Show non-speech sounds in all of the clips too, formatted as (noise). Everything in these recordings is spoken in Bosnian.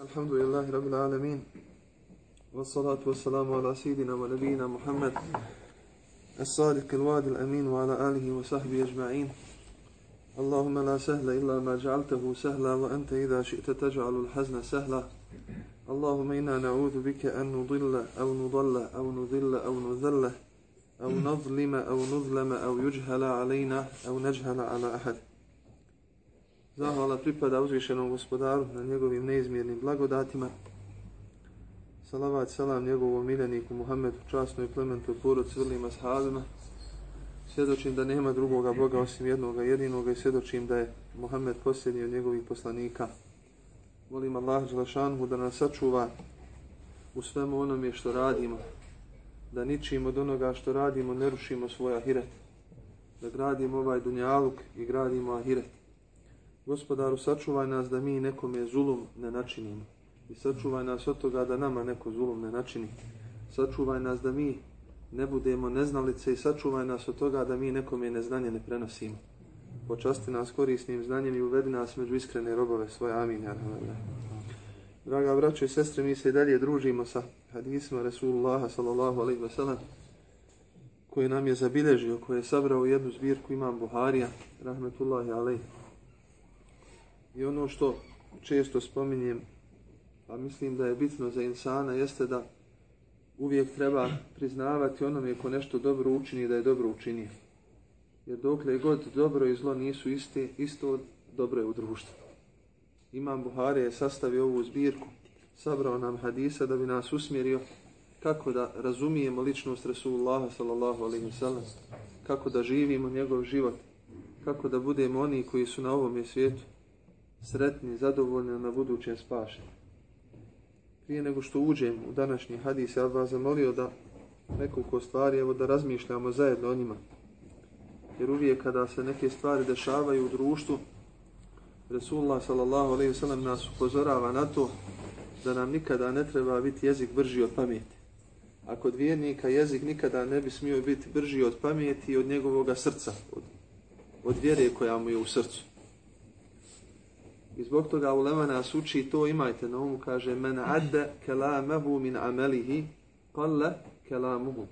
الحمد لله رب العالمين والصلاة والسلام على سيدنا ونبينا محمد الصادق الوعد الأمين وعلى آله وصحبه أجمعين اللهم لا سهل إلا ما جعلته سهلا وأنت إذا شئت تجعل الحزن سهلا اللهم إنا نعوذ بك أن نضل أو نضل أو نذل أو نذل أو نظلم أو نظلم أو يجهل علينا أو نجهل على أحد Zahvala pripada uzvišenom gospodaru na njegovim neizmjernim blagodatima. Salavat salam njegovom miljeniku Muhammedu, časnoj plementu porod svrlima sahabima. Svjedočim da nema drugoga Boga osim jednoga jedinoga i svjedočim da je Muhammed posljednji od njegovih poslanika. Molim Allah Đelašanhu da nas sačuva u svemu onome što radimo. Da ničim od onoga što radimo ne rušimo svoj ahiret. Da gradimo ovaj dunjaluk i gradimo ahiret. Gospodaru, sačuvaj nas da mi nekome zulum ne načinimo. I sačuvaj nas od toga da nama neko zulum ne načini. Sačuvaj nas da mi ne budemo neznalice i sačuvaj nas od toga da mi nekome neznanje ne prenosimo. Počasti nas korisnim znanjem i uvedi nas među iskrene robove svoje. Amin. Draga braćo i sestre, mi se i dalje družimo sa hadisma Resulullaha sallallahu alaihi wa sallam koji nam je zabilježio, koji je sabrao jednu zbirku imam Buharija, rahmetullahi alaihi. I ono što često spominjem, a mislim da je bitno za insana, jeste da uvijek treba priznavati onome ko nešto dobro učini da je dobro učinio. Jer dokle god dobro i zlo nisu iste, isto dobro je u društvu. Imam Buhari je sastavio ovu zbirku, sabrao nam hadisa da bi nas usmjerio kako da razumijemo ličnost Rasulullaha sallallahu alaihi wa sallam, kako da živimo njegov život, kako da budemo oni koji su na ovom svijetu sretni, zadovoljni na budućem spašenju. Prije nego što uđem u današnji hadis, ja vas zamolio da nekoliko stvari, evo da razmišljamo zajedno o njima. Jer uvijek kada se neke stvari dešavaju u društvu, Resulullah sallallahu alaihi sallam nas upozorava na to da nam nikada ne treba biti jezik brži od pameti. A kod vjernika jezik nikada ne bi smio biti brži od pameti i od njegovog srca, od, od vjere koja mu je u srcu. I zbog toga ulema nas uči to imajte na umu, kaže men adde kelamehu min amelihi palle kelamuhu.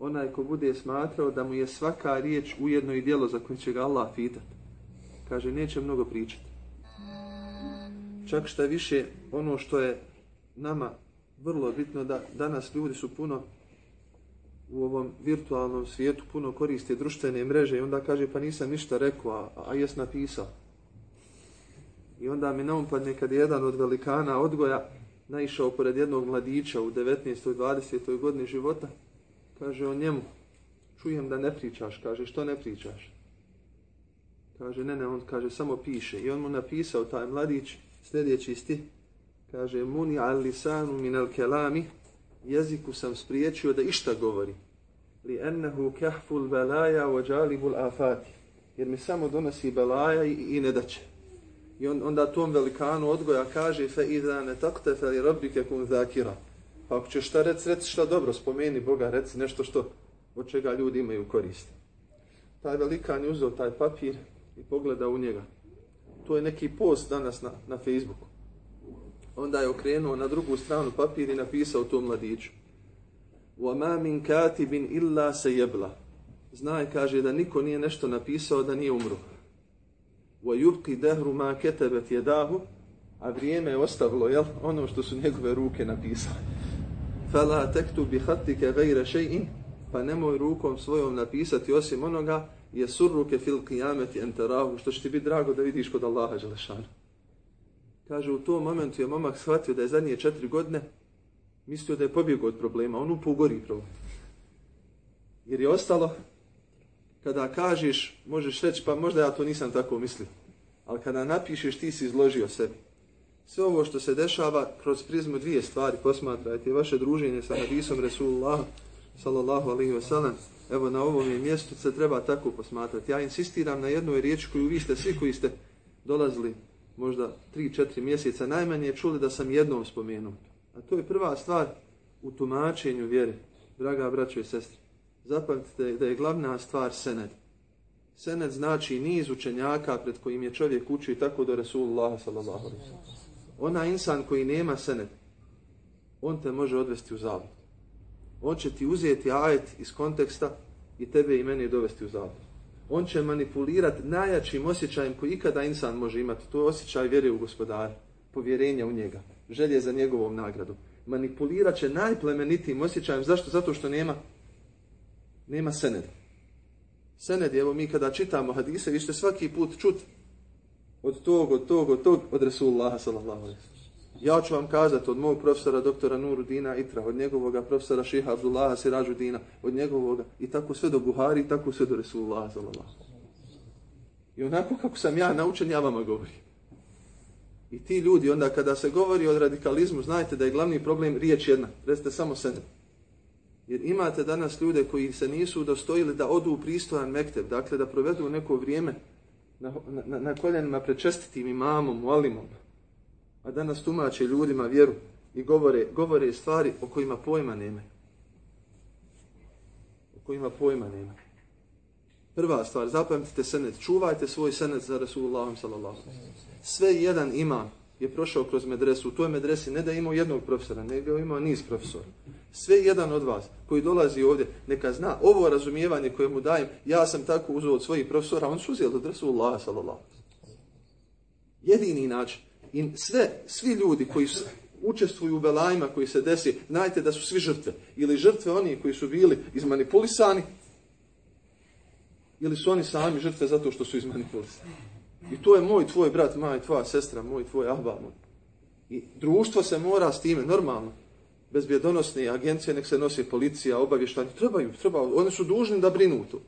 Onaj ko bude smatrao da mu je svaka riječ ujedno i dijelo za koje će ga Allah pitat. Kaže, neće mnogo pričati. Čak šta više, ono što je nama vrlo bitno da danas ljudi su puno u ovom virtualnom svijetu puno koriste društvene mreže i onda kaže pa nisam ništa rekao, a, a jes napisao. I onda mi naumpadne kad je jedan od velikana odgoja naišao pored jednog mladića u 19. 20. godini života, kaže on njemu, čujem da ne pričaš, kaže što ne pričaš? Kaže ne, ne, on kaže samo piše. I on mu napisao taj mladić sljedeći sti, kaže muni al lisanu min al kelami, jeziku sam spriječio da išta govori. Li ennehu kahful belaja wa jalibul afati. Jer mi samo donosi belaja i, i ne daće. I on, onda tom velikanu odgoja kaže fe idha ne takte fe li rabbike kun zakira. Pa ako ćeš šta reci, reci šta dobro, spomeni Boga, reci nešto što od čega ljudi imaju korist. Taj velikan je uzeo taj papir i pogleda u njega. To je neki post danas na, na Facebooku. Onda je okrenuo na drugu stranu papir i napisao tom mladiću. وَمَا مِنْ كَاتِبٍ إِلَّا سَيَبْلَ Znaj, kaže, da niko nije nešto napisao da nije umro وَيُبْقِ دَهْرُ مَا كَتَبَتْ يَدَاهُ a vrijeme je ostavilo jel, ono što su njegove ruke napisale. Fala تَكْتُ bi غَيْرَ ghayra pa nemoj rukom svojom napisati osim onoga je surruke fil qiyamati an tarahu što će ti biti drago da vidiš kod Allaha dželešan. Kaže u tom momentu je momak shvatio da je zadnje četiri godine mislio da je pobjegao od problema, on upo ugori problem. Jer je ostalo kada kažeš, možeš reći, pa možda ja to nisam tako mislio. Ali kada napišeš, ti si izložio sebi. Sve ovo što se dešava kroz prizmu dvije stvari, posmatrajte, vaše druženje sa hadisom Resulullah, sallallahu alaihi wa sallam, evo na ovom mjestu se treba tako posmatrati. Ja insistiram na jednoj riječi koju vi ste, svi koji ste dolazili možda 3-4 mjeseca, najmanje čuli da sam jednom spomenuo. A to je prva stvar u tumačenju vjere, draga braćo i sestri zapamtite da je glavna stvar sened. Sened znači niz učenjaka pred kojim je čovjek učio tako do Resulullah sallallahu alaihi Ona insan koji nema sened, on te može odvesti u zavod. On će ti uzeti ajet iz konteksta i tebe i meni dovesti u zavod. On će manipulirati najjačim osjećajem koji ikada insan može imati. To je osjećaj vjere u gospodara, povjerenja u njega, želje za njegovom nagradom. Manipulirat će najplemenitijim osjećajem. Zašto? Zato što nema nema sened. Sened, evo mi kada čitamo hadise, vi ćete svaki put čut od tog, od tog, od tog, od Resulullaha sallallahu alaihi Ja ću vam kazati od mog profesora doktora Nuru Dina Itra, od njegovog profesora Šiha Abdullaha Sirađu Dina, od njegovog i tako sve do Buhari, i tako sve do Resulullaha sallallahu I onako kako sam ja naučen, ja vama govorim. I ti ljudi, onda kada se govori o radikalizmu, znajte da je glavni problem riječ jedna. Recite samo sened. Jer imate danas ljude koji se nisu dostojili da odu u pristojan mekteb, dakle da provedu neko vrijeme na, na, na koljenima pred čestitim imamom, molimom. a danas tumače ljudima vjeru i govore, govore stvari o kojima pojma nema. O kojima pojma nema. Prva stvar, zapamtite senet, čuvajte svoj senet za Rasulullahom sallallahu Sve jedan imam je prošao kroz medresu. U toj medresi ne da imao jednog profesora, nego imao niz profesora. Sve jedan od vas koji dolazi ovdje, neka zna ovo razumijevanje koje mu dajem, ja sam tako uzeo od svojih profesora, on su uzeli od Rasulullah sallallahu Jedini način. I sve, svi ljudi koji su, učestvuju u belajima koji se desi, znajte da su svi žrtve. Ili žrtve oni koji su bili izmanipulisani, ili su oni sami žrtve zato što su izmanipulisani. I to je moj, tvoj brat, maj, tvoja sestra, moj, tvoj ahba. Moj. I društvo se mora s time, normalno, bezbjedonosne agencije, nek se nosi policija, obavještanje, trebaju, treba, one su dužni da brinu tu.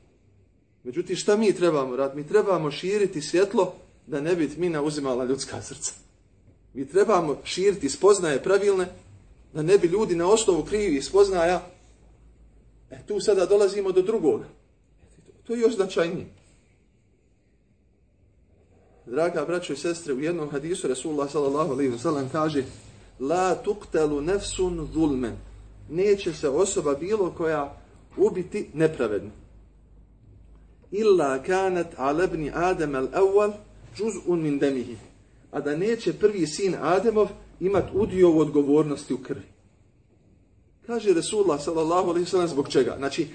Međutim, šta mi trebamo raditi? Mi trebamo širiti svjetlo da ne bi mina uzimala ljudska srca. Mi trebamo širiti spoznaje pravilne, da ne bi ljudi na osnovu krivi spoznaja. E, tu sada dolazimo do drugoga. To je još značajnije. Draga braćo i sestre, u jednom hadisu Rasulullah sallallahu alaihi wa sallam kaže La tuqtalu nefsun zulmen. Neće se osoba bilo koja ubiti nepravedno. Illa kanat alebni Adem al awwal juz'un min demihi a da neće prvi sin Ademov imat udio u odgovornosti u krvi. Kaže Resulullah sallallahu alaihi sallam zbog čega? Znači,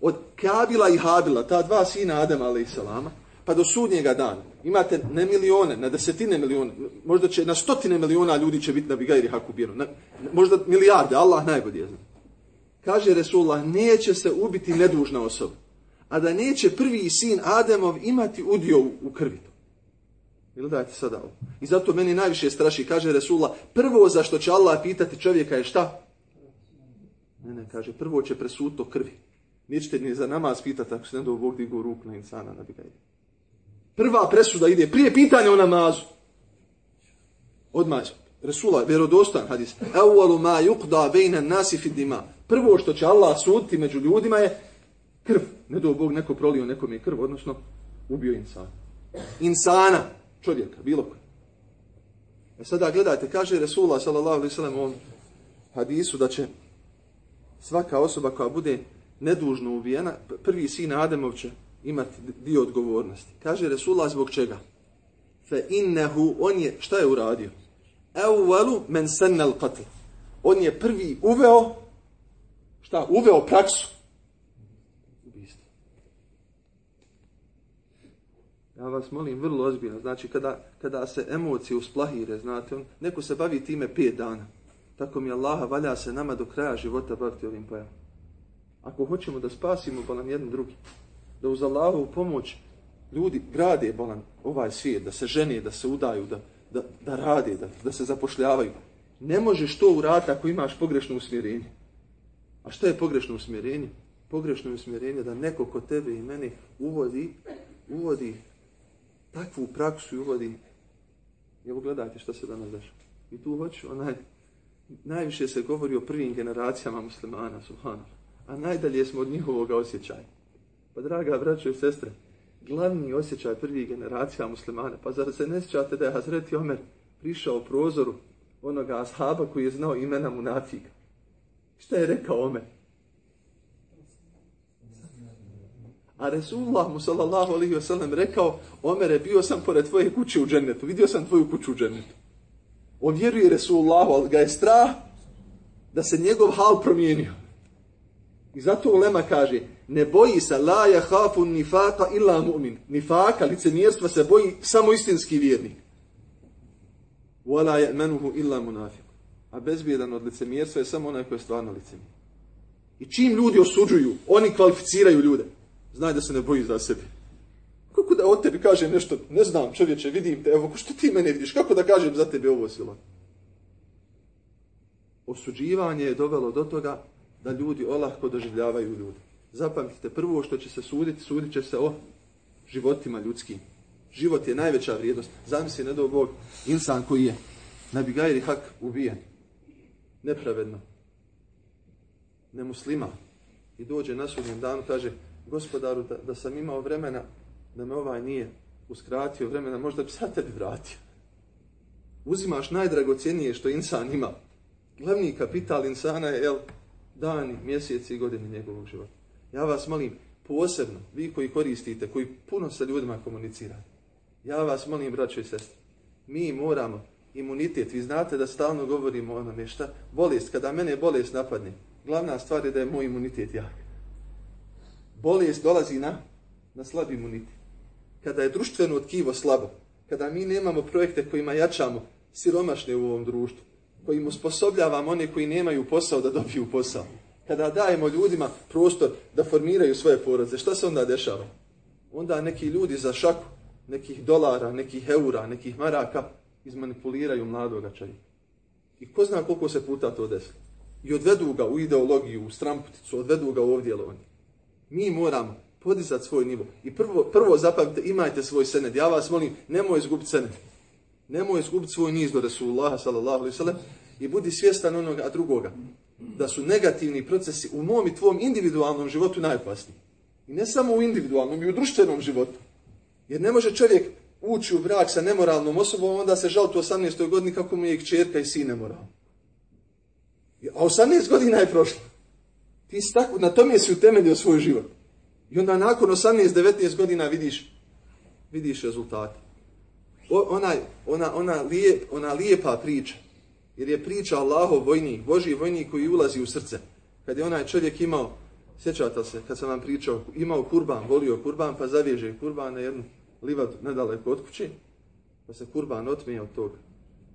od Kabila i Habila, ta dva sina Adema alaihi sallama, pa do sudnjega dana, imate ne milione, na desetine milione, možda će na stotine miliona ljudi će biti na Bigajri Hakubinu, na, možda milijarde, Allah najbolje zna. Kaže Resulullah, neće se ubiti nedužna osoba, a da neće prvi sin Ademov imati udio u, u krvi. Ili dajte sada ovo. I zato meni najviše straši, kaže Resulullah, prvo za što će Allah pitati čovjeka je šta? Ne, ne, kaže, prvo će presuto krvi. Nećete ni za namaz pitati ako se ne do Bog digu ruk na insana na Bigajri. Prva presuda ide prije pitanja o namazu. Odmah, Resula, vjerodostan hadis. Evalu ma yuqda bejna nasi fidima. Prvo što će Allah suditi među ljudima je krv. Ne do Bog neko prolio nekom je krv, odnosno ubio insana. Insana čovjeka, bilo koji. E sada gledajte, kaže Resula sallallahu alaihi sallam on hadisu da će svaka osoba koja bude nedužno ubijena, prvi sin Ademov će imati dio odgovornosti. Kaže Resulullah zbog čega? Fe innehu, on je, šta je uradio? Evvalu men sennel qatl. On je prvi uveo, šta, uveo praksu Ja vas molim vrlo ozbiljno. Znači, kada, kada se emocije usplahire, znate, on, neko se bavi time pet dana. Tako mi Allaha valja se nama do kraja života baviti ovim pojavom. Ako hoćemo da spasimo pa bolan jedan drugi, da uz Allahovu pomoć ljudi grade bolan ovaj svijet, da se žene, da se udaju, da, da, da rade, da, da se zapošljavaju, ne možeš to uraditi ako imaš pogrešno usmjerenje. A što je pogrešno usmjerenje? Pogrešno usmjerenje da neko ko tebe i meni uvodi, uvodi takvu praksu i uvodi. Evo gledajte što se danas dešava. I tu hoću, onaj, najviše se govori o prvim generacijama muslimana, subhanahu. A najdalje smo od njihovog osjećaja. Pa draga braćo i sestre, glavni osjećaj prvih generacija muslimana, pa zar se ne sjećate da je Hazreti Omer prišao prozoru onoga ashaba koji je znao imena munafika? Šta je rekao Omer? A Resulullah mu sallallahu alaihi wasallam rekao, Omere, bio sam pored tvoje kuće u džennetu, vidio sam tvoju kuću u džennetu. On vjeruje Resulullahu, ali ga je strah da se njegov hal promijenio. I zato Ulema kaže, ne boji se la jahafu nifaka illa mu'min. Nifaka, licemjerstva se boji samo istinski vjernik. Wala je'menuhu illa munafiq. A bezbjedan od licemjerstva je samo onaj koji je stvarno licemjer. I čim ljudi osuđuju, oni kvalificiraju ljude. Znaj da se ne boji za sebe. Kako da od tebi kaže nešto, ne znam čovječe, vidim te, evo, što ti mene vidiš, kako da kažem za tebe ovo silo? Osuđivanje je dovelo do toga da ljudi olahko doživljavaju ljude. Zapamtite, prvo što će se suditi, sudit će se o životima ljudskim. Život je najveća vrijednost. Zamisli, ne do Bog, insan koji je na bigajri hak ubijen. Nepravedno. Nemuslima. I dođe na sudnjem danu, kaže, gospodaru, da, da sam imao vremena, da me ovaj nije uskratio vremena, možda bi sad tebi vratio. Uzimaš najdragocijenije što insan ima. Glavni kapital insana je, jel, dani, mjeseci i godine njegovog života. Ja vas molim, posebno, vi koji koristite, koji puno sa ljudima komunicirate, ja vas molim, braćo i sestre, mi moramo imunitet, vi znate da stalno govorimo o onome šta, bolest, kada mene bolest napadne, glavna stvar je da je moj imunitet jak. Bolest dolazi na, na slab imunitet. Kada je društveno tkivo slabo, kada mi nemamo projekte kojima jačamo siromašne u ovom društvu, kojim usposobljavamo one koji nemaju posao da dobiju posao. Kada dajemo ljudima prostor da formiraju svoje porodze, šta se onda dešava? Onda neki ljudi za šaku, nekih dolara, nekih eura, nekih maraka, izmanipuliraju mladoga čovjeka. I ko zna koliko se puta to desilo? I odvedu ga u ideologiju, u stramputicu, odvedu ga u ovdjelovanje. Mi moramo podizati svoj nivo. I prvo, prvo zapamite, imajte svoj sened. Ja vas molim, nemoj izgubiti sened nemoj izgubiti svoj niz do Resulullaha sallallahu alaihi sallam i budi svjestan onoga a drugoga. Da su negativni procesi u mom i tvom individualnom životu najopasniji. I ne samo u individualnom, i u društvenom životu. Jer ne može čovjek ući u brak sa nemoralnom osobom, onda se žaliti u 18. godini kako mu je i kćerka i sin nemoral. A 18 godina je prošlo. Ti si tako, na tome si utemeljio svoj život. I onda nakon 18-19 godina vidiš, vidiš rezultate ona, ona, ona, lijep, ona lijepa priča, jer je priča Allahov vojnik, Boži vojnik koji ulazi u srce. Kad je onaj čovjek imao, sjećate se, kad sam vam pričao, imao kurban, volio kurban, pa zavježe kurban na jednu livadu nedaleko od kući, pa se kurban otmije od toga.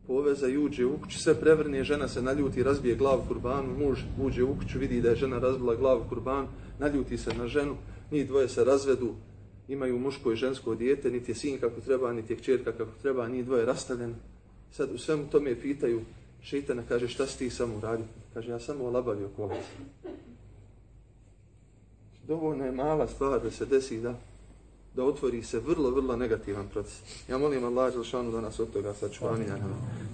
Poveza i uđe u kuću, sve prevrne, žena se naljuti, razbije glavu kurbanu, muž uđe u kuću, vidi da je žena razbila glavu kurbanu, naljuti se na ženu, njih dvoje se razvedu, imaju muško i žensko dijete, niti je sin kako treba, niti je kćerka kako treba, ni dvoje rastavljeno. Sad u svemu tome pitaju, šeitana kaže, šta si ti samo uradio? Kaže, ja samo olabavio kolac. Dovoljno je mala stvar da se desi da da otvori se vrlo, vrlo negativan proces. Ja molim Allah Želšanu da nas od toga sačuvani.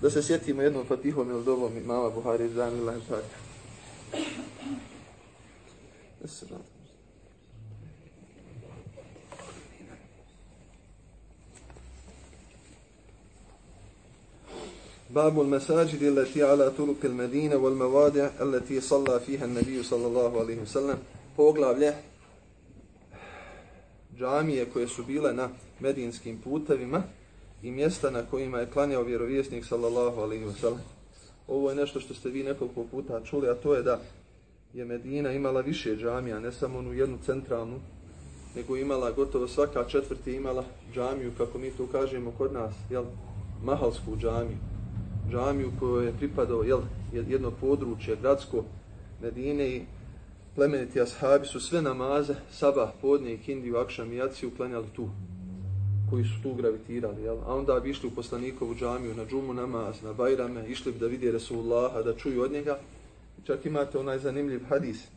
Da se sjetimo jednom fatihom ili dovom mala Buhari Zanila i Lajmpak. Da باب المساجد التي على طرق المدينة والموادع التي صلى فيها النبي صلى الله عليه وسلم poglavlje džamije koje su bile na medinskim putevima i mjesta na kojima je klanjao vjerovjesnik sallallahu alaihi wasallam. Ovo je nešto što ste vi nekoliko puta čuli, a to je da je Medina imala više džamija, ne samo onu jednu centralnu, nego imala gotovo svaka četvrti imala džamiju, kako mi to kažemo kod nas, jel, mahalsku džamiju džamiju kojoj je pripadao jel, jedno područje gradsko Medine i plemeniti ashabi su sve namaze, sabah, podne i kindiju, akšam i jaciju klanjali tu koji su tu gravitirali. Jel? A onda bi išli u poslanikovu džamiju na džumu namaz, na bajrame, išli bi da vidi Resulullaha, da čuju od njega. I čak imate onaj zanimljiv hadis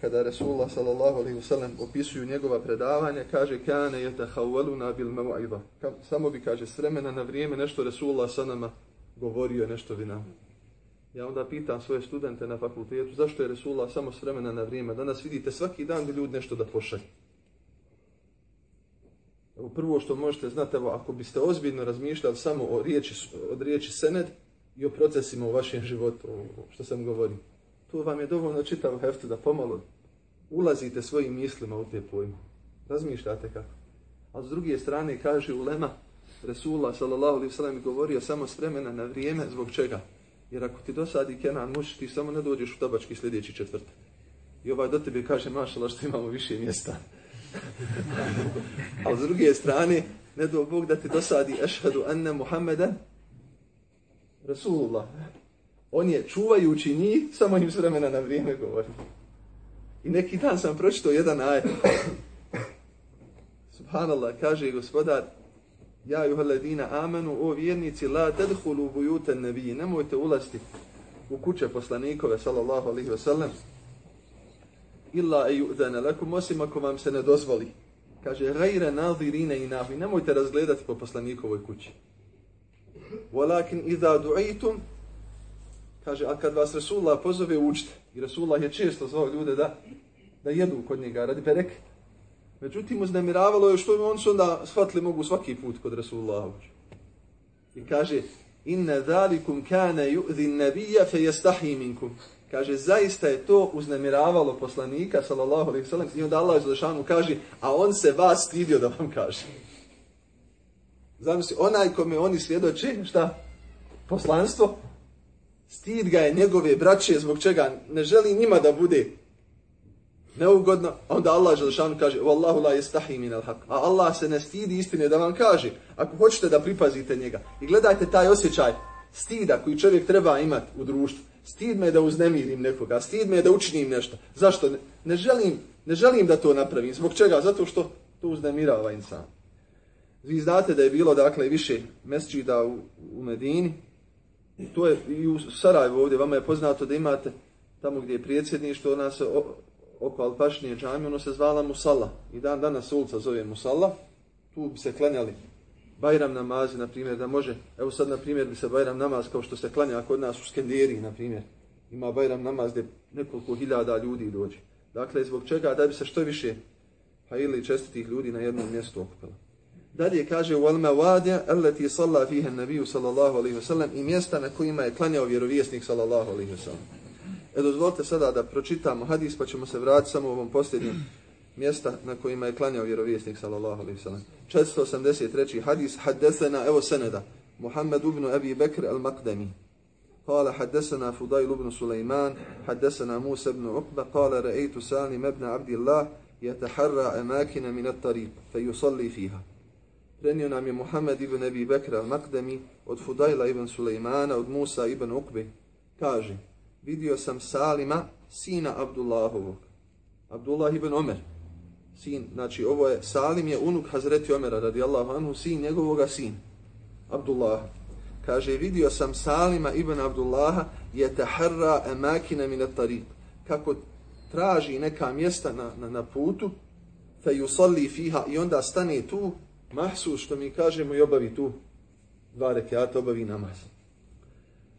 kada Resulullah sallallahu opisuju njegova predavanja, kaže kane je tahawaluna bil mavaiva. Samo bi, kaže, s vremena na vrijeme nešto Resulullah sa nama govorio nešto bi nam. Ja onda pitam svoje studente na fakultetu, zašto je Resulullah samo s vremena na vrijeme? Danas vidite svaki dan bi ljudi nešto da pošalje. Evo prvo što možete znati, evo, ako biste ozbiljno razmišljali samo o riječi, od riječi sened i o procesima u vašem životu, što sam govorio, to vam je dovoljno čitav heftu da pomalo ulazite svojim mislima u te pojme. Razmišljate kako. A s druge strane kaže Ulema, Resulullah sallallahu alaihi sallam govorio samo s vremena na vrijeme, zbog čega? Jer ako ti dosadi Kenan muš, ti samo ne dođeš u tabački sljedeći četvrtak. I ovaj do tebe kaže, mašala što imamo više mjesta. (laughs) A s druge strane, ne do Bog da ti dosadi ešhadu anna Muhammeda Rasulullah. On je čuvajući njih, samo im s vremena na vrijeme govori. I neki dan sam pročito jedan ajet. Subhanallah, kaže gospodar, Ja juhaladina amenu, o vjernici, la tadhulu bujuten nebiji, nemojte ulaziti u kuće poslanikove, sallallahu alihi wasallam, illa e ju'dana lakum, osim ako vam se ne dozvoli. Kaže, gajre nadirine i nahi, nemojte razgledati po poslanikovoj kući. Walakin idha du'itum, kaže, a kad vas Rasulullah pozove, učite. I Rasulullah je često zvao ljude da, da jedu kod njega, radi bereke. Međutim, uznemiravalo je što on su onda shvatili mogu svaki put kod Rasulullah. I kaže, inna dhalikum kana yu'zi nabiyya fa yastahi minkum. Kaže, zaista je to uznemiravalo poslanika, sallallahu alaihi sallam, i onda Allah Želešanu kaže, a on se vas stidio da vam kaže. Zamisli, onaj kome oni svjedoče, šta? Poslanstvo, stid ga je njegove braće, zbog čega ne želi njima da bude neugodno, onda Allah Želešanu kaže Wallahu la yastahi min al haq. A Allah se ne stidi istine da vam kaže, ako hoćete da pripazite njega. I gledajte taj osjećaj stida koji čovjek treba imati u društvu. Stid me da uznemirim nekoga, stid me da učinim nešto. Zašto? Ne, ne, želim, ne želim da to napravim. Zbog čega? Zato što to uznemirava ovaj insan. Vi znate da je bilo dakle više mesčida u, u Medini. To je i u Sarajevu ovdje. Vama je poznato da imate tamo gdje je prijedsjedništvo, ona se oko Alpašnije džami, ono se zvala Musalla. I dan danas ulica zove Musalla. Tu bi se klanjali Bajram namazi, na primjer, da može, evo sad, na primjer, bi se Bajram namaz, kao što se klanja kod nas u Skenderiji, na primjer, ima Bajram namaz gdje nekoliko hiljada ljudi dođe. Dakle, zbog čega, da bi se što više, pa ili čestitih ljudi na jednom mjestu okupila. Dalje kaže, u alma vadja, allati salla fihe nabiju, sallallahu alaihi wa sallam, i mjesta na kojima je klanjao vjerovjesnik, sallallahu alaihi wa sallam. E dozvolite sada da pročitamo hadis pa ćemo se vratiti samo u ovom posljednjem mjesta na kojima je klanjao vjerovjesnik sallallahu alejhi ve sellem. 483. hadis hadesena evo seneda Muhammed ibn Abi Bekr al-Maqdami قال حدثنا فضيل بن سليمان حدثنا موسى بن عقبة قال رأيت سالم بن عبد الله يتحرى أماكن من الطريق فيصلي فيها Prenio nam je Muhammed ibn Abi Bekr al-Maqdami od Fudajla ibn Sulejmana, od Musa ibn Uqbe. Kaže, vidio sam Salima, sina Abdullahovog. Abdullah ibn Omer. Sin, znači ovo je, Salim je unuk Hazreti Omera radijallahu anhu, sin njegovoga sin. Abdullah. Kaže, vidio sam Salima ibn Abdullaha je taharra emakina min tariq. Kako traži neka mjesta na, na, na putu, fe yusalli fiha i onda stane tu, mahsu što mi kažemo i obavi tu dva rekiata, obavi namaz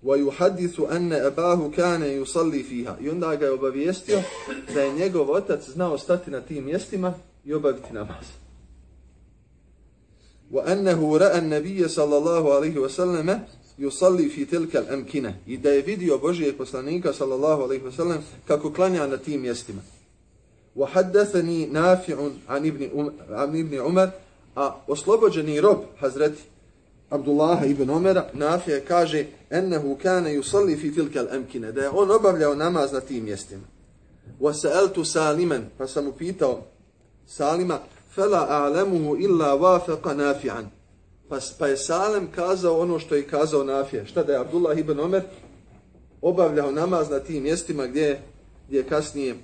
وَيُحَدِّثُ أَنَّ أَبَاهُ كَانَ يُصَلِّ فِيهَا i onda ga je obavijestio da je njegov otac znao stati na tim mjestima i obaviti namaz. وَأَنَّهُ رَأَ ra'a صَلَّى اللَّهُ عَلَيْهِ وَسَلَّمَ wa sallam yusalli fi tilka al-amkina. I da je vidio božjeg poslanika sallallahu alayhi wa sallam kako klanja na tim mjestima. Wa haddathani nafi'un an ibn um, an ibn umar a oslobođeni rob hazreti Abdullah ibn Omera, Nafije kaže ennehu kane yusalli fi tilka al-amkina, da je on obavljao namaz na tim mjestima. Wa sa'altu Saliman, pa sam mu pitao Salima, fala a'lamuhu illa wafaqa Nafi'an. Pa, pa je Salim kazao ono što je kazao Nafije. Šta da je Abdullah ibn Omer obavljao namaz na tim mjestima gdje, gdje kasnije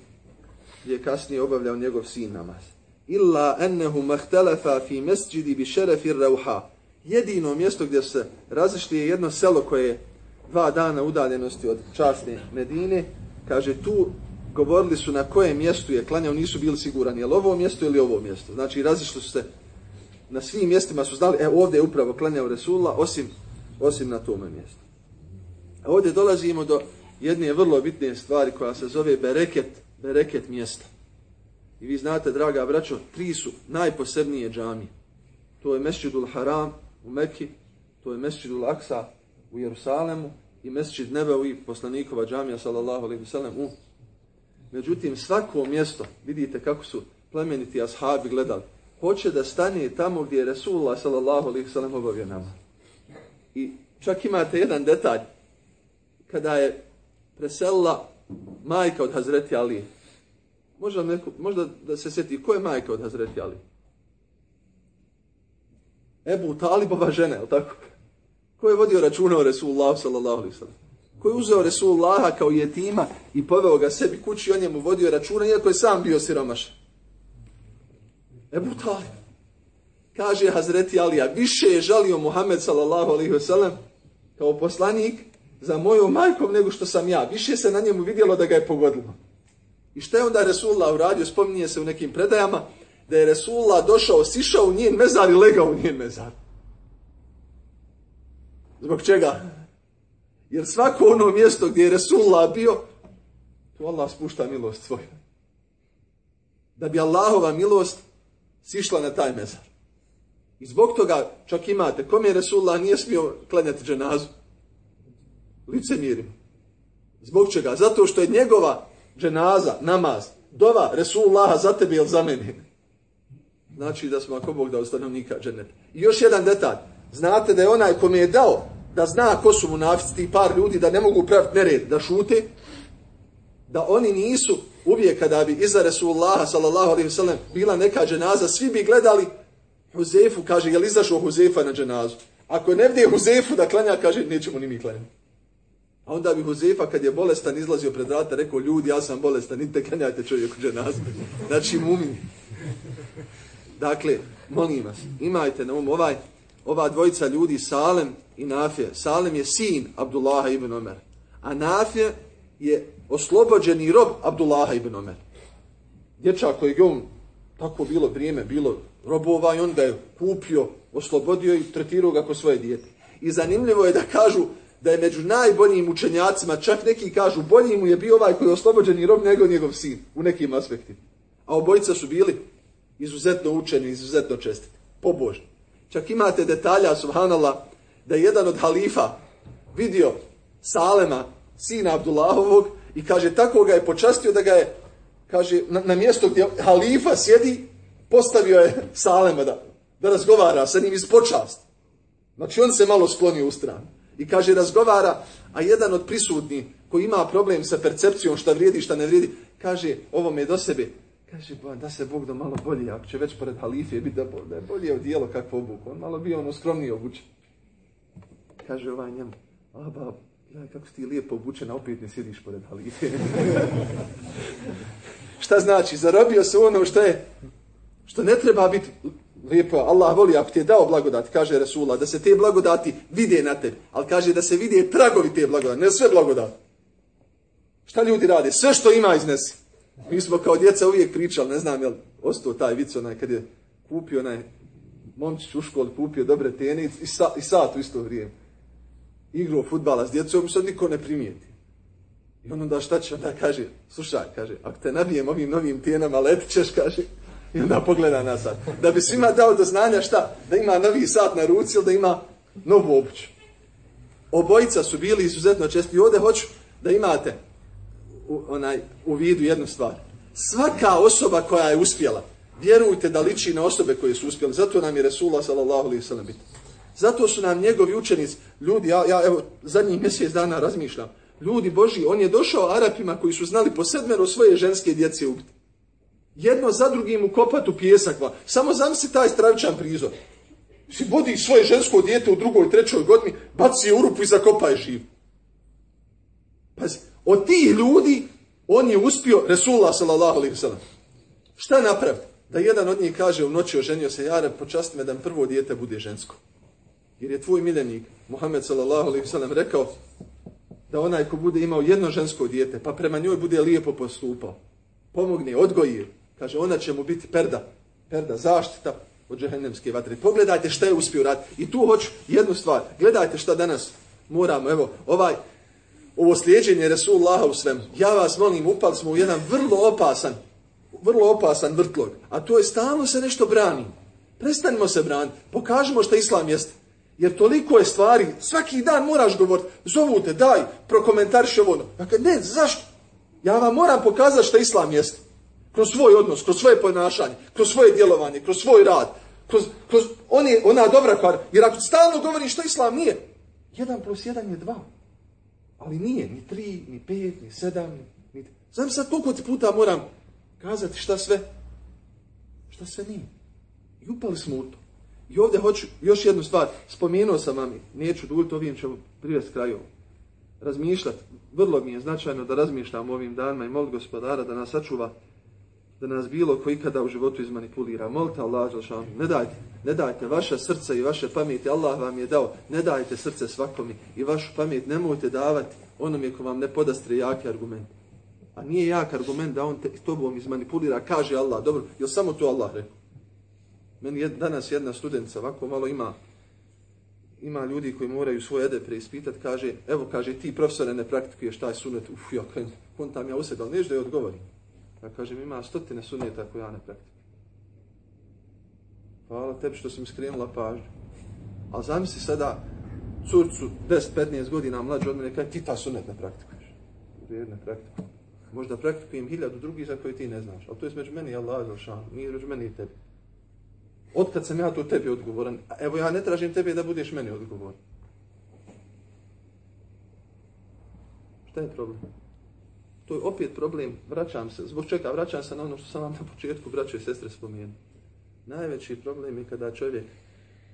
gdje kasnije obavljao njegov sin namaz. Illa ennehu mahtalafa fi mesđidi bi šerefi rauha jedino mjesto gdje se razišli je jedno selo koje je dva dana udaljenosti od časne Medine. Kaže, tu govorili su na kojem mjestu je klanjao, nisu bili sigurani, je li ovo mjesto ili ovo mjesto. Znači, razišli su se na svim mjestima su znali, e, ovdje je upravo klanjao Resulullah, osim, osim na tome mjestu. A ovdje dolazimo do jedne vrlo bitne stvari koja se zove bereket, bereket mjesta. I vi znate, draga braćo, tri su najposebnije džamije. To je Mešćidul Haram, u Mekki, to je Mesčid Al-Aqsa u Jerusalemu i Mesčid Nebevi poslanikova džamija sallallahu alaihi sellem u. Međutim, svako mjesto, vidite kako su plemeniti ashabi gledali, hoće da stane tamo gdje je Resulullah sallallahu alaihi sallam obavio nama. I čak imate jedan detalj. Kada je preselila majka od Hazreti Ali. Možda, neko, možda da se sjeti, ko je majka od Hazreti Ali? Ebu Talibova žena, je tako? Ko je vodio računa o Resulullah sallallahu alaihi sallam? Ko je uzeo Resulullaha kao jetima i poveo ga sebi kući, on je mu vodio računa, iako je sam bio siromašan. Ebu Talib. Kaže Hazreti Alija, više je žalio Muhammed sallallahu alaihi wasallam kao poslanik za moju majkom nego što sam ja. Više se na njemu vidjelo da ga je pogodilo. I što je onda Resulullah uradio? Spominje se u nekim predajama da je Resulullah došao, sišao u njen mezar i legao u njen mezar. Zbog čega? Jer svako ono mjesto gdje je Resulullah bio, tu Allah spušta milost svoju. Da bi Allahova milost sišla na taj mezar. I zbog toga čak imate, kom je Resulullah nije smio klanjati dženazu? Licemirim. Zbog čega? Zato što je njegova dženaza, namaz, dova Resulullaha za tebe ili za mene. Znači da smo ako Bog dao stanovnika dženeta. I još jedan detalj. Znate da je onaj kom je dao da zna ko su munafici ti par ljudi da ne mogu praviti nered, da šute, da oni nisu uvijek kada bi iza Resulullaha sallallahu alaihi wasallam bila neka dženaza, svi bi gledali Huzefu, kaže, je li izašao Huzefa na dženazu? Ako ne vdje Huzefu da klanja, kaže, nećemo ni mi klanjati. A onda bi Huzefa, kad je bolestan, izlazio pred vrata, rekao, ljudi, ja sam bolestan, nite klanjajte čovjeku dženazu. Znači, mumi. Dakle, molim vas, imajte na um ovaj, ova dvojica ljudi, Salem i Nafije. Salem je sin Abdullaha ibn Omer. A Nafije je oslobođeni rob Abdullaha ibn Omer. Dječak koji je on tako bilo vrijeme, bilo robova i on ga je kupio, oslobodio i tretirao ga ko svoje dijete. I zanimljivo je da kažu da je među najboljim učenjacima, čak neki kažu, bolji mu je bio ovaj koji je oslobođeni rob nego njegov sin u nekim aspektima. A obojica su bili izuzetno učeni, izuzetno čestiti, pobožni. Čak imate detalja, subhanallah, da je jedan od halifa vidio Salema, sina Abdullahovog, i kaže, tako ga je počastio da ga je, kaže, na, na mjesto gdje halifa sjedi, postavio je Salema da, da razgovara sa njim iz počasti. Znači, on se malo sklonio u stranu. I kaže, razgovara, a jedan od prisutnih koji ima problem sa percepcijom šta vrijedi, šta ne vrijedi, kaže, ovo me do sebe, kaže, da se Bog da malo bolje, ako će već pored halifije biti da, da je bolje odijelo kakvo obuku, on malo bio ono skromnije obučen. Kaže ovaj njemu, a bab, ja, kako si ti lijepo obučen, a opet ne sjediš pored halife. (laughs) šta znači? Zarobio se ono što je, što ne treba biti lijepo. Allah voli, ako ti je dao blagodati, kaže Resula, da se te blagodati vide na tebi. Ali kaže da se vide tragovi te blagodati, ne sve blagodati. Šta ljudi rade? Sve što ima iznesi. Mi smo kao djeca uvijek pričali, ne znam jel ostao taj vic onaj kad je kupio onaj momčić u školi, kupio dobre tenic i, sa, i sat u isto vrijeme igrao futbala s djecom i sad niko ne primijeti. I on onda šta će, onda kaže, slušaj, kaže, ako te nabijem ovim novim tijenama, letit ćeš, kaže, i onda pogleda na sat. Da bi svima dao do znanja šta, da ima novi sat na ruci ili da ima novu obuću. Obojica su bili izuzetno česti. I ovdje hoću da imate u, onaj, u vidu jednu stvar. Svaka osoba koja je uspjela, vjerujte da liči na osobe koje su uspjeli. Zato nam je Resulullah sallallahu alaihi sallam. Zato su nam njegovi učenici, ljudi, ja, ja evo, zadnjih mjesec dana razmišljam, ljudi Boži, on je došao Arapima koji su znali po sedmero svoje ženske djece ubiti. Jedno za drugim u kopatu pjesakva. Samo zamisli taj stravičan prizor. Si vodi svoje žensko dijete u drugoj, trećoj godini, baci je u rupu i zakopaj je živ. Pazi, od tih ljudi on je uspio, Resulullah sallallahu alaihi sallam, šta napraviti? Da jedan od njih kaže u noći oženio se, jare, počasti me da prvo dijete bude žensko. Jer je tvoj miljenik, Muhammed sallallahu alaihi sallam, rekao da onaj ko bude imao jedno žensko dijete, pa prema njoj bude lijepo postupao, pomogne, odgoji kaže, ona će mu biti perda, perda zaštita od džehennemske vatre. Pogledajte šta je uspio raditi. I tu hoću jednu stvar. Gledajte šta danas moramo. Evo, ovaj, ovo slijedženje Resulullaha u svemu. Ja vas molim, upali smo u jedan vrlo opasan, vrlo opasan vrtlog. A to je stalno se nešto brani. Prestanimo se braniti. Pokažemo šta Islam jeste. Jer toliko je stvari, svaki dan moraš govoriti, zovu te, daj, prokomentariš ovo. Dakle, ne, zašto? Ja vam moram pokazati što islam jeste. kroz svoj odnos, kroz svoje ponašanje, kroz svoje djelovanje, kroz svoj rad, kroz, kroz on je, ona dobra kvar. Jer ako stalno govoriš što islam nije, jedan plus jedan je dva. Ali nije, ni tri, ni pet, ni sedam, ni... Znam sad koliko ti puta moram kazati šta sve, šta sve nije. I upali smo u to. I ovdje hoću još jednu stvar. Spomenuo sam vam, neću duljiti, ovim ćemo privesti kraju. Razmišljati. Vrlo mi je značajno da razmišljam ovim danima i molit gospodara da nas sačuva da nas bilo koji kada u životu izmanipulira. Molite Allah, Želšan, ne dajte, ne dajte vaše srce i vaše pameti, Allah vam je dao, ne dajte srce svakomi i vašu pamet nemojte davati onome ko vam ne podastre jaki argument. A nije jak argument da on te, tobom izmanipulira, kaže Allah, dobro, je samo to Allah rekao? Meni je danas jedna studentica ovako malo ima ima ljudi koji moraju svoje ede preispitati, kaže, evo, kaže, ti profesore ne praktikuješ taj sunet, uf, ja, kontam ja u sebe, ali nešto da je odgovorim. Ja kažem, ima stotine suneta koje ja ne praktikujem. Hvala tebi što si mi skrenula pažnju. Ali zamisli sada curcu 10-15 godina mlađe od mene, kaj ti ta sunet ne praktikuješ. Jer ne praktikujem. Možda praktikujem hiljadu drugih za koje ti ne znaš. Ali to je među meni i Allah, Zalšan. Nije među meni i tebi. Otkad sam ja to tebi odgovoran, evo ja ne tražim tebe da budeš meni odgovoran. Šta je problem? To je opet problem, vraćam se, zbog čega vraćam se na ono što sam vam na početku braćo i sestre spomenuo. Najveći problem je kada čovjek,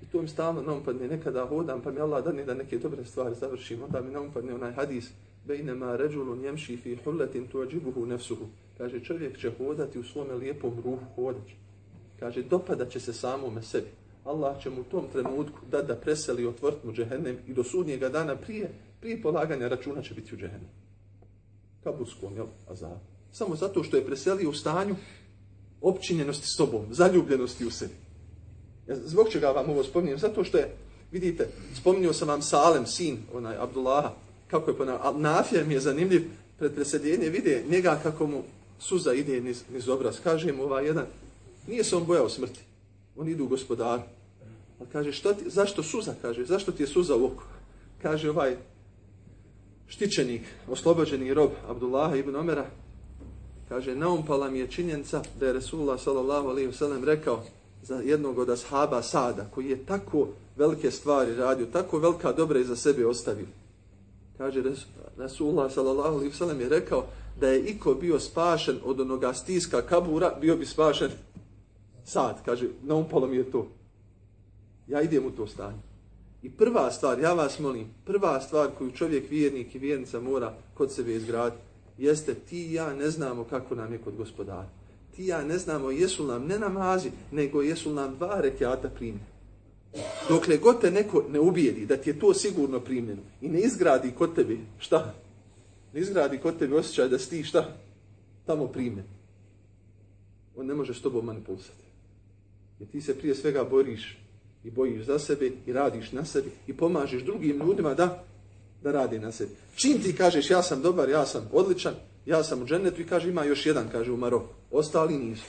i to mi stalno na umpadne, nekada hodam, pa mi Allah dani da neke dobre stvari završim, onda mi na umpadne onaj hadis, bejnema ređulun jemši fi hulletin tuađibuhu nefsuhu. Kaže, čovjek će hodati u svome lijepom ruhu, hodaći. Kaže, dopada će se samome sebi. Allah će mu u tom trenutku da da preseli otvrt mu džehennem i do sudnjega dana prije, prije polaganja računa će biti u džehennem. Kaburskom, jel, azab. Samo zato što je preselio u stanju općinjenosti s tobom, zaljubljenosti u sebi. Ja, zbog čega vam ovo spominjem? Zato što je, vidite, spominio sam vam Salem, sin, onaj, Abdullaha, kako je ponavljeno, ali nafija mi je zanimljiv, pred preseljenje vide njega kako mu suza ide niz, niz obraz. Kaže mu ovaj jedan, Nije se on bojao smrti. On ide u gospodaru. Ali kaže, što ti, zašto suza? Kaže, zašto ti je suza u oku? Kaže ovaj štićenik, oslobođeni rob Abdullaha ibn Omera, kaže, naumpala mi je činjenica da je Resulullah s.a.v. rekao za jednog od ashaba Sada, koji je tako velike stvari radio, tako velika dobra i za sebe ostavio. Kaže, Resulullah sallallahu je rekao da je iko bio spašen od onoga stiska kabura, bio bi spašen sad, kaže, naumpalo mi je to. Ja idem u to stanje. I prva stvar, ja vas molim, prva stvar koju čovjek vjernik i vjernica mora kod sebe izgraditi, jeste ti ja ne znamo kako nam je kod gospodara. Ti ja ne znamo jesu nam ne namazi, nego jesu nam dva rekiata primljene. Dokle god te neko ne ubijedi da ti je to sigurno primljeno i ne izgradi kod tebe, šta? Ne izgradi kod tebe osjećaj da si ti šta? Tamo primljen. On ne može s tobom manipulisati. Jer ti se prije svega boriš i bojiš za sebe i radiš na sebi i pomažeš drugim ljudima da da radi na sebi. Čim ti kažeš ja sam dobar, ja sam odličan, ja sam u džennetu i kaže ima još jedan, kaže u Maroku. Ostali nisu.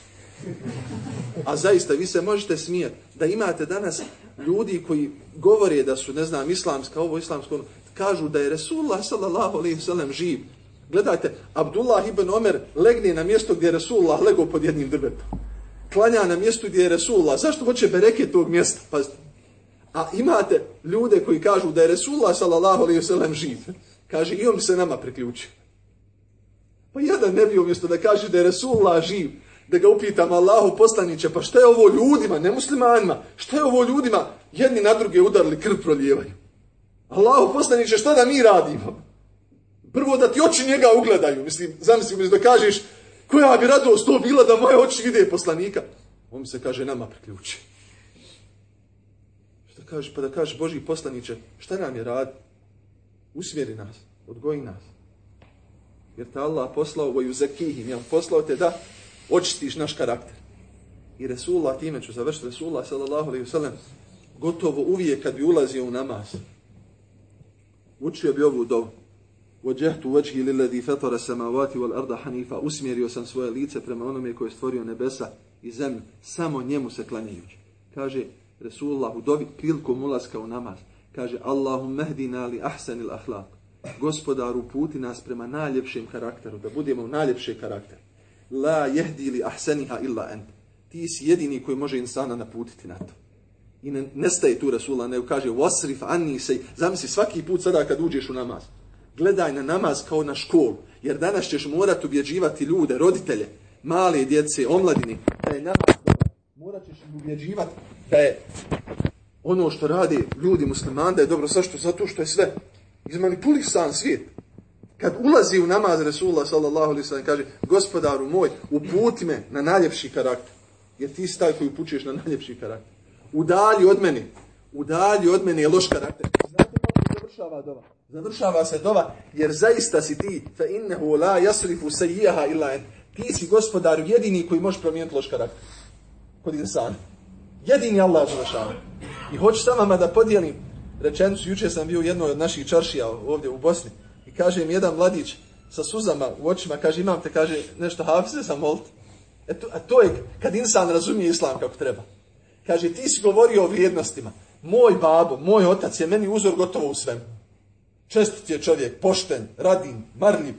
A zaista, vi se možete smijati da imate danas ljudi koji govore da su, ne znam, islamska, ovo islamsko, ono, kažu da je Resulullah sallallahu alaihi sallam živ. Gledajte, Abdullah ibn Omer legne na mjesto gdje je Resulullah legao pod jednim drvetom klanja na mjestu gdje je Resulullah. Zašto hoće bereke tog mjesta? Pazite. A imate ljude koji kažu da je Resulullah sallallahu alaihi wasallam živ. Kaže, i on bi se nama priključio. Pa jedan ne bi umjesto da kaže da je Resulullah živ, da ga upitam Allahu poslaniće, pa šta je ovo ljudima, ne muslimanima, šta je ovo ljudima, jedni na druge udarili, krv prolijevaju. Allahu poslaniće, šta da mi radimo? Prvo da ti oči njega ugledaju, mislim, zamislim, da kažeš, Koja bi radost to bila da moje oči vide poslanika? On se kaže nama priključi. Šta kaže? Pa da kaže Boži poslaniće, šta nam je rad? Usmjeri nas, odgoji nas. Jer te Allah poslao voju zekihim, jel? Poslao te da očistiš naš karakter. I Resulullah, time ću završiti, Resulullah sallallahu alaihi sallam, gotovo uvijek kad bi ulazio u namaz, učio bi ovu dobu. Vajjahtu vajhi lilladhi fatara samawati wal arda hanifa. Usmjerio sam svoje lice prema onome koji je stvorio nebesa i zemlju, samo njemu se klanjajući. Kaže Resulullah u dobi prilikom ulaska u namaz. Kaže Allahum mehdina li ahsanil ahlak. Gospodaru puti nas prema najljepšem karakteru, da budemo najljepše karakter. La jehdi li ahsaniha illa ent. Ti si jedini koji može insana naputiti na to. I ne, nestaje tu Resulullah, ne kaže, wasrif anni sej. zamisli svaki put sada kad uđeš u namaz. Gledaj na namaz kao na školu, jer danas ćeš morat ubjeđivati ljude, roditelje, male djece, omladini, da je namaz dobar. Morat ćeš ubjeđivati da je ono što radi ljudi muslimani, da je dobro, zašto? Zato što je sve izmanipulisan svijet. Kad ulazi u namaz Resulullah sallallahu alaihi sallam, kaže, gospodaru moj, uputi me na najljepši karakter. Jer ti si taj koji upućuješ na najljepši karakter. Udalji od mene. Udalji od mene je loš karakter. Završava dova? Završava se dova, jer zaista si ti, fa innehu la yasrifu sayyaha illa en. Ti si gospodar jedini koji može promijeniti loš karakter. Kod insana. Jedini Allah završava. I hoću sa vama da podijelim rečenicu. Juče sam bio u jednoj od naših čaršija ovdje u Bosni. I kaže mi jedan mladić sa suzama u očima, kaže imam te, kaže nešto hafize sam molt. E to, a to je kad insan razumije islam kako treba. Kaže ti si govorio o vrijednostima. Moj babo, moj otac je meni uzor gotovo u svemu. Čestit je čovjek, pošten, radin, marljiv,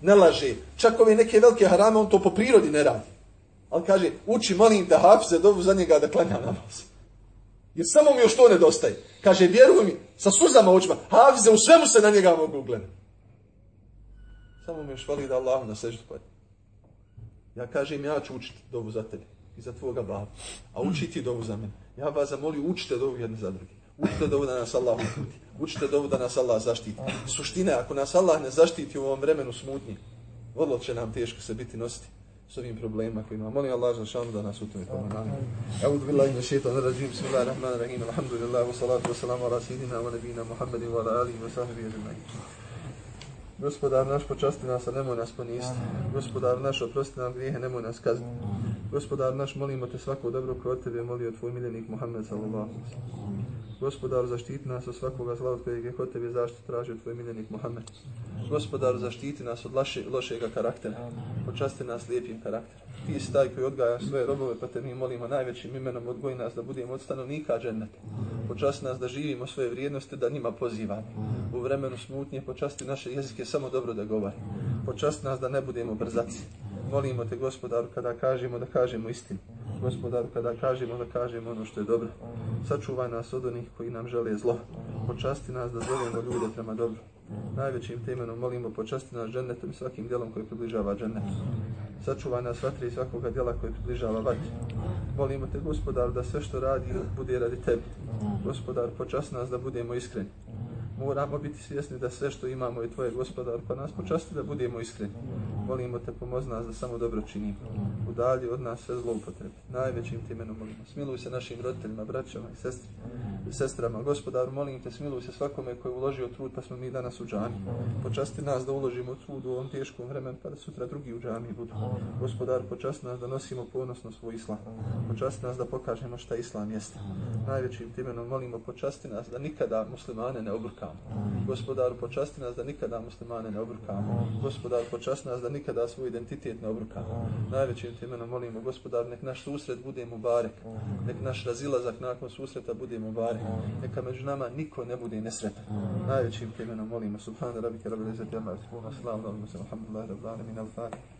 ne laže. Čak ove neke velike harame, on to po prirodi ne radi. Ali kaže, uči, molim da hafize dobu za njega da klanja namaz. Jer samo mi još to nedostaje. Kaže, vjeruj mi, sa suzama očima, hafize u svemu se na njega mogu gledati. Samo mi još vali da Allah na seždu pojede. Ja kažem, ja ću učiti dovu za tebe i za tvoga babu. A učiti dovu za mene. Ja vas zamolio, učite dovu jedne za drugi. Učite dovu da nas Allah uputi. Učite dovu da nas Allah zaštiti. Suština, ako nas Allah ne zaštiti u ovom vremenu smutnji, vrlo će nam teško se biti nositi s ovim problemima koji imamo. Molim Allah za šanu da nas u tome pomogne. Audhu billahi min shaitan rajim. Bismillahirrahmanirrahim. Alhamdulillah. Wa salatu wa salamu ala sidina wa nabina Muhammedi wa ala alihi wa sahbihi ajma'in. Gospodar naš, počasti nas, a nemoj nas ponisti. Gospodar naš, oprosti nam grijehe, nemoj nas kazniti. Gospodar naš, molimo te svako dobro kod tebe, molio tvoj miljenik Muhammed sallallahu Gospodar, zaštiti nas od svakoga zla od kojeg je kod tebe zaštitu tražio tvoj miljenik Muhammed. Gospodar, zaštiti nas od laše, lošega karaktera. Počasti nas lijepim karakterom. Ti si taj koji odgajaš svoje robove, pa te mi molimo najvećim imenom odgoji nas da budemo od stanovnika dženneta. Počasti nas da živimo svoje vrijednosti, da njima pozivamo. U vremenu smutnje počasti naše jezike samo dobro da govori. Počasti nas da ne budemo brzaci. Molimo te, gospodaru, kada kažemo da kažemo istinu. Gospodaru, kada kažemo da kažemo ono što je dobro. Sačuvaj nas od onih koji nam žele zlo. Počasti nas da zovemo ljude prema dobru. Najvećim temenom molimo počasti nas džennetom i svakim djelom koji približava džennetu. Sačuvaj nas vatri i svakoga djela koji približava vatri. Molimo te, gospodar, da sve što radi bude radi tebi. Gospodar, počasti nas da budemo iskreni moramo biti svjesni da sve što imamo je tvoje gospodar, pa nas počasti da budemo iskreni. Molimo te, pomoz nas da samo dobro činimo. Udalji od nas sve zloupotrebe. Najvećim ti imenom molimo. Smiluj se našim roditeljima, braćama i sestrama. sestrama. Gospodaru, molim te, smiluj se svakome koji je uložio trud, pa smo mi danas u džami. Počasti nas da uložimo trud u ovom teškom vremenu, pa da sutra drugi u džami budu. Gospodar, počasti nas da nosimo ponosno svoj islam. Počasti nas da pokažemo šta islam jeste. Najvećim timenom molimo, počasti nas da nikada muslimane ne obrukamo Gospodar, Gospodaru, počasti nas da nikada muslimane ne obrukamo. Gospodar, počasti nas da nikada svoj identitet ne obrukamo. Najvećim timenom molimo, gospodar, nek naš susret bude mu barek. Nek naš razilazak nakon susreta bude mu barek. Neka među nama niko ne bude nesretan. Najvećim ti imenom molimo, subhanu rabike, rabbi lezeti, amma, subhanu, salamu, alaikum, alhamdulillah, rabbi, alamin, al-fatih.